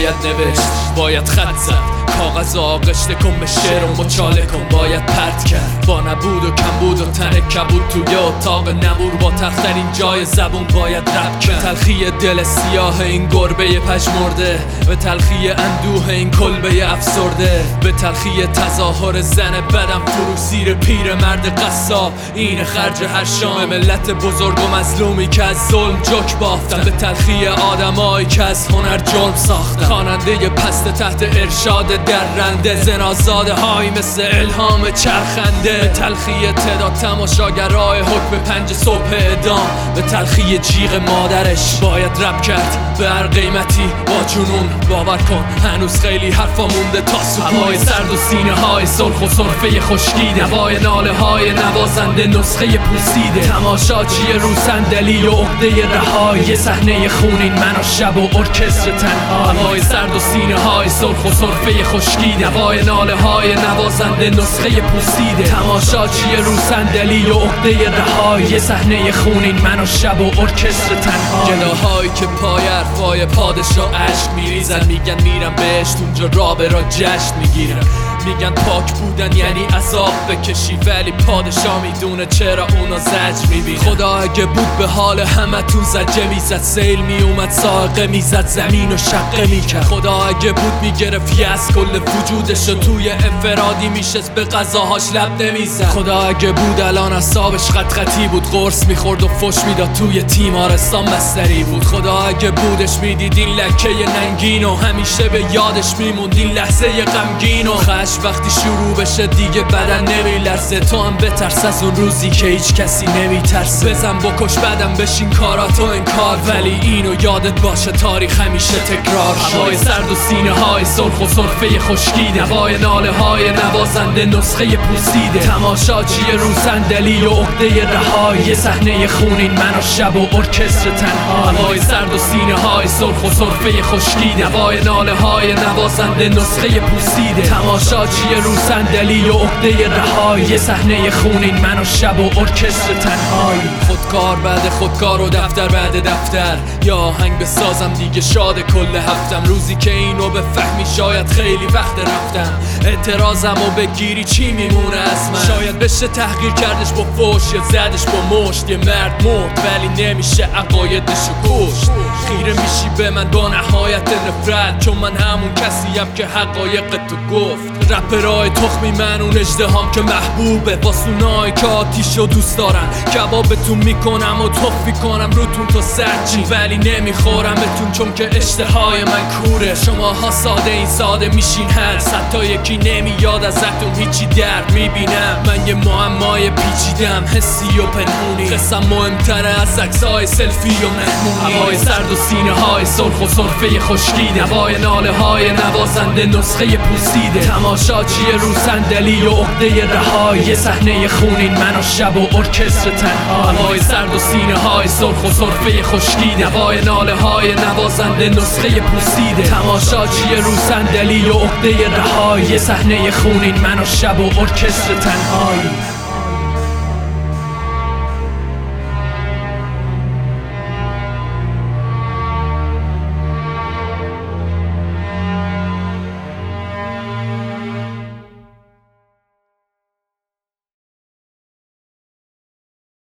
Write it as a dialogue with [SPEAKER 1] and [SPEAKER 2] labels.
[SPEAKER 1] moja nevěst باید خط زد. کاغذ آغشته کن به شعر و مچاله کن. باید پرت کرد. با نبود و کم بود و تن کبود توی اتاق نبور. با تخترین جای زبون باید رب کرد. تلخی دل سیاه این گربه پشمرده به تلخی اندوه این کلبه افسرده. به تلخی تظاهر زن بدم فرو زیر پیر مرد قصاب. این خرج هر شام ملت بزرگ و مظلومی که از ظلم جک بافتن. به تلخی آدمایی که از هنر جرم ساختن. خواننده پست تحت ارشاد درنده زنازاده های مثل الهام چرخنده. به تلخی تعداد تماشاگرای حکم پنج صبح ادام به تلخی جیغ مادرش باید رب کرد. به هر قیمتی با جنون باور کن. هنوز خیلی حرفا مونده تا هوای سرد و سینه های سرخ و صرفه خشکی هوای ناله های نوازنده نسخه پوسیده. تماشاچی رو صندلی و عقده رهایی. صحنه خونین من و شب و ارکستر تنها هوای سرد و سینه های سرخ و صرفه خشکی دوای ناله های نوازنده نسخه پوسیده. تماشاچی رو صندلی و عقده رهایی؟ صحنه خونین من و شب و ارکستر تنها. گداهایی که پای حرفای پادشاه عشق میریزن میگن میرم بهشت اونجا رابه را جشن می‌گیرم. میگن پاک بودن یعنی عذاب بکشی ولی پادشاه می‌دونه چرا اونا زج می‌بینه خدا اگه بود به حال همتون زجه می‌زد سیل میومد ساقه می‌زد زمین و شقه می‌کرد. خدا اگه بود می‌گرفت از کل وجودش و توی انفرادی میشست به غذاهاش لب نمی‌زد. خدا اگه بود الان اصابش خط خطی بود قرص می‌خورد و فش می‌داد توی تیمارستان بستری بود. خدا اگه بودش می‌دید این لکه ننگین و همیشه به یادش میموند این لحظه غمگین و وقتی شروع بشه دیگه بدن نمیلرزه. تو هم بترس از اون روزی که هیچ کسی نمیترسه. بزن بکش بدم بشین کاراتو انکار. ولی اینو یادت باشه تاریخ همیشه تکرار هوای سرد و سینه های سرخ و صرفه خشکی هوای ناله های نوازنده نسخه پوسیده. تماشاچی رو صندلی و عقده رهایی. صحنه خونین من و شب و ارکستر تنها هوای سرد و سینه های سرخ و صرفه خشکی هوای ناله های نوازنده نسخه پوسیده. تماشاچی رو صندلی و عقده رهایی. صحنه خونین من و شب و ارکستر تنهایی. خودکار بعد خودکار و دفتر بعد دفتر. یا آهنگ بسازم دیگه شاد کل هفتم. روزی که اینو به فهمی شاید خیلی وقت رفتم. اعتراضم و بگیری چی میمونه از من؟ شاید بشه تحقیر کردش با فوش یا زدش با مشت. یه مرد مرد ولی نمیشه عقایدش کشت. خیره میشی به من با نهایت نفرت. چون من همون کسیم که حقایق تو گفت. رپرای تخمی من اون اجدهام که محبوبه. واسونای که آتیش رو دوست دارن. کبابتون می‌کنم و تخفی کنم روتون تا سرچی. ولی نمی‌خورم بهتون چون که اشتهای من کوره. شما ها ساده این ساده میشین هر حتی یکی نمیاد ازتون هیچی درد می‌بینم. من یه معمای پیچیدم حسی و پنهونی. قسم مهمتره از عکسای سلفی و مهمونی. هوای سرد و سینه های سرخ و صرفه خشکی هوای ناله های نوازنده نسخه پوسیده. تماشاچی رو صندلی و عقده رهایی. صحنه خونین من و شب و ارکستر تنها هوای سرد و سینه های سرخ و صرفه خشکی هوای ناله های نوازنده نسخه پوسیده. تماشاچی رو صندلی و عقده رهایی. صحنه خونین من و شب و ارکستر تنهایی.